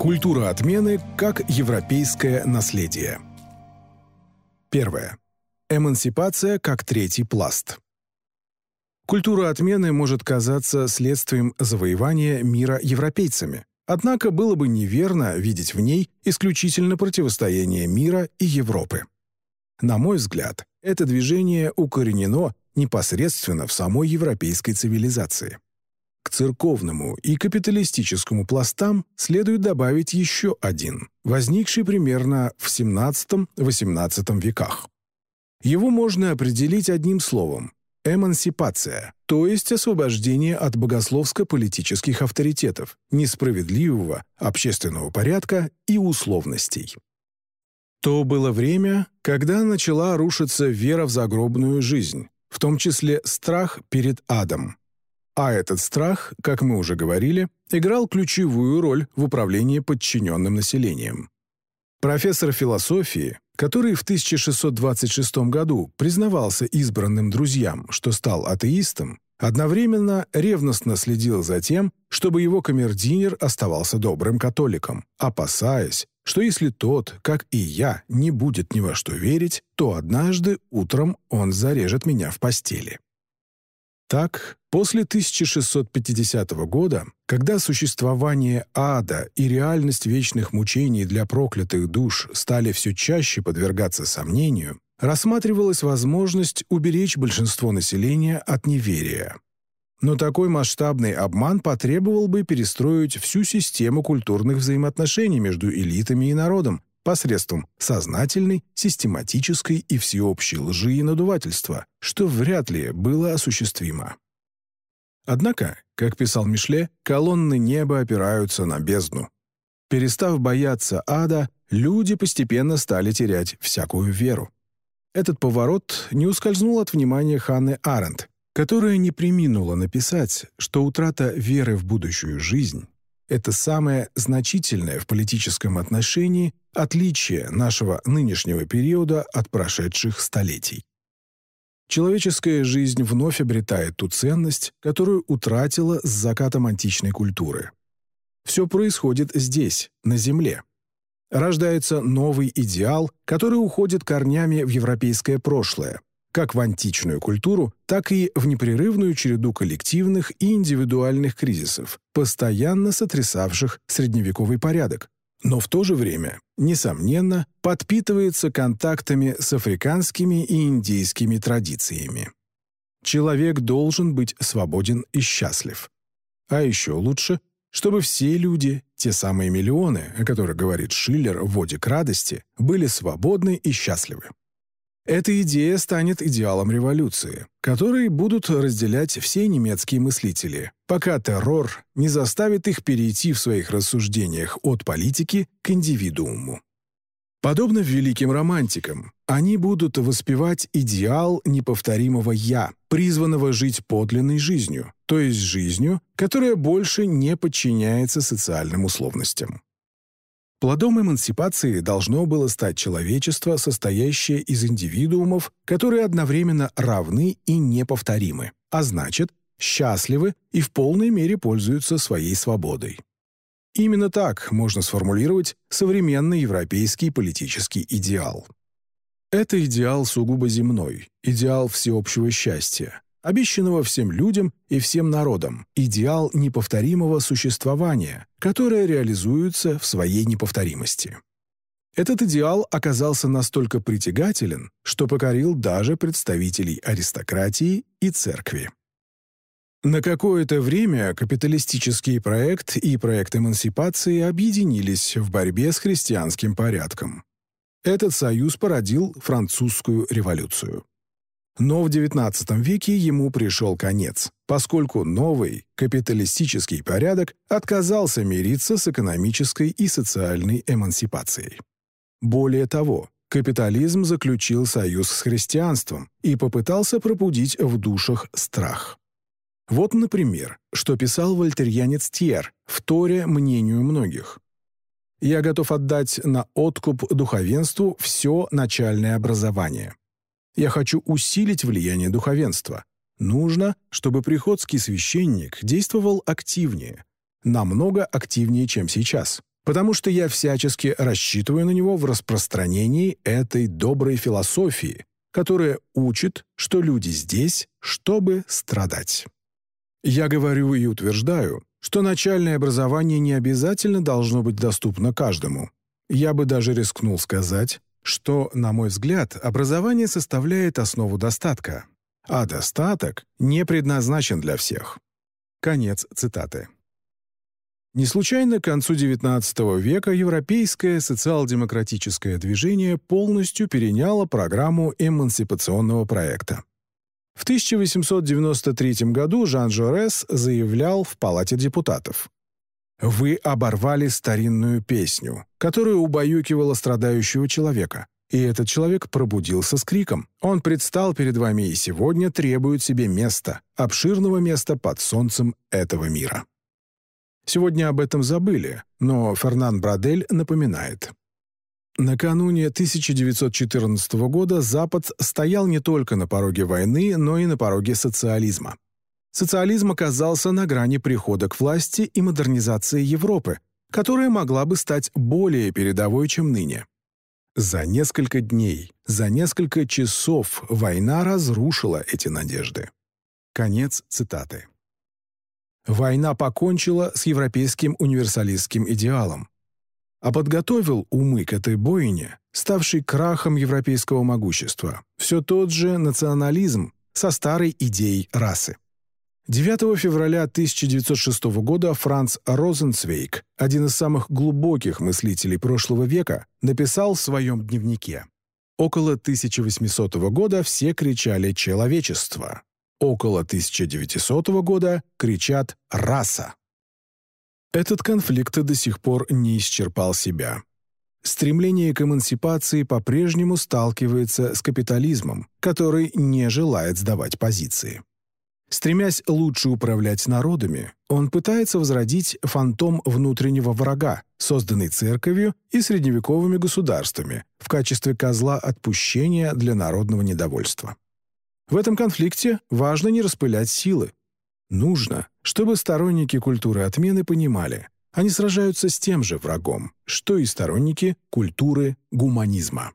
Культура отмены как европейское наследие. Первое. Эмансипация как третий пласт. Культура отмены может казаться следствием завоевания мира европейцами, однако было бы неверно видеть в ней исключительно противостояние мира и Европы. На мой взгляд, это движение укоренено непосредственно в самой европейской цивилизации. К церковному и капиталистическому пластам следует добавить еще один, возникший примерно в XVII-XVIII веках. Его можно определить одним словом – эмансипация, то есть освобождение от богословско-политических авторитетов, несправедливого общественного порядка и условностей. То было время, когда начала рушиться вера в загробную жизнь, в том числе страх перед адом, а этот страх, как мы уже говорили, играл ключевую роль в управлении подчиненным населением. Профессор философии, который в 1626 году признавался избранным друзьям, что стал атеистом, одновременно ревностно следил за тем, чтобы его камердинер оставался добрым католиком, опасаясь, что если тот, как и я, не будет ни во что верить, то однажды утром он зарежет меня в постели. Так, после 1650 года, когда существование ада и реальность вечных мучений для проклятых душ стали все чаще подвергаться сомнению, рассматривалась возможность уберечь большинство населения от неверия. Но такой масштабный обман потребовал бы перестроить всю систему культурных взаимоотношений между элитами и народом, посредством сознательной, систематической и всеобщей лжи и надувательства, что вряд ли было осуществимо. Однако, как писал Мишле, колонны неба опираются на бездну. Перестав бояться ада, люди постепенно стали терять всякую веру. Этот поворот не ускользнул от внимания Ханны Аренд, которая не приминула написать, что утрата веры в будущую жизнь это самое значительное в политическом отношении отличие нашего нынешнего периода от прошедших столетий. Человеческая жизнь вновь обретает ту ценность, которую утратила с закатом античной культуры. Все происходит здесь, на Земле. Рождается новый идеал, который уходит корнями в европейское прошлое, как в античную культуру, так и в непрерывную череду коллективных и индивидуальных кризисов, постоянно сотрясавших средневековый порядок, но в то же время, несомненно, подпитывается контактами с африканскими и индийскими традициями. Человек должен быть свободен и счастлив. А еще лучше, чтобы все люди, те самые миллионы, о которых говорит Шиллер в «Воде к радости», были свободны и счастливы. Эта идея станет идеалом революции, который будут разделять все немецкие мыслители, пока террор не заставит их перейти в своих рассуждениях от политики к индивидууму. Подобно великим романтикам, они будут воспевать идеал неповторимого «я», призванного жить подлинной жизнью, то есть жизнью, которая больше не подчиняется социальным условностям. Плодом эмансипации должно было стать человечество, состоящее из индивидуумов, которые одновременно равны и неповторимы, а значит, счастливы и в полной мере пользуются своей свободой. Именно так можно сформулировать современный европейский политический идеал. Это идеал сугубо земной, идеал всеобщего счастья, обещанного всем людям и всем народам, идеал неповторимого существования, которое реализуется в своей неповторимости. Этот идеал оказался настолько притягателен, что покорил даже представителей аристократии и церкви. На какое-то время капиталистический проект и проект эмансипации объединились в борьбе с христианским порядком. Этот союз породил французскую революцию. Но в XIX веке ему пришел конец, поскольку новый капиталистический порядок отказался мириться с экономической и социальной эмансипацией. Более того, капитализм заключил союз с христианством и попытался пробудить в душах страх. Вот, например, что писал вольтерьянец Тьер в Торе мнению многих. «Я готов отдать на откуп духовенству все начальное образование. Я хочу усилить влияние духовенства. Нужно, чтобы приходский священник действовал активнее, намного активнее, чем сейчас. потому что я всячески рассчитываю на него в распространении этой доброй философии, которая учит, что люди здесь, чтобы страдать. Я говорю и утверждаю, что начальное образование не обязательно должно быть доступно каждому. Я бы даже рискнул сказать, что, на мой взгляд, образование составляет основу достатка, а достаток не предназначен для всех. Конец цитаты. Не случайно к концу XIX века европейское социал-демократическое движение полностью переняло программу эмансипационного проекта. В 1893 году Жан Жорес заявлял в Палате депутатов «Вы оборвали старинную песню, которая убаюкивала страдающего человека, и этот человек пробудился с криком. Он предстал перед вами и сегодня требует себе места, обширного места под солнцем этого мира». Сегодня об этом забыли, но Фернан Брадель напоминает. Накануне 1914 года Запад стоял не только на пороге войны, но и на пороге социализма. Социализм оказался на грани прихода к власти и модернизации Европы, которая могла бы стать более передовой, чем ныне. За несколько дней, за несколько часов война разрушила эти надежды. Конец цитаты. Война покончила с европейским универсалистским идеалом, а подготовил умы к этой бойне, ставший крахом европейского могущества, все тот же национализм со старой идеей расы. 9 февраля 1906 года Франц Розенцвейк, один из самых глубоких мыслителей прошлого века, написал в своем дневнике «Около 1800 года все кричали «человечество», около 1900 года кричат «раса». Этот конфликт до сих пор не исчерпал себя. Стремление к эмансипации по-прежнему сталкивается с капитализмом, который не желает сдавать позиции. Стремясь лучше управлять народами, он пытается возродить фантом внутреннего врага, созданный церковью и средневековыми государствами, в качестве козла отпущения для народного недовольства. В этом конфликте важно не распылять силы. Нужно, чтобы сторонники культуры отмены понимали, они сражаются с тем же врагом, что и сторонники культуры гуманизма.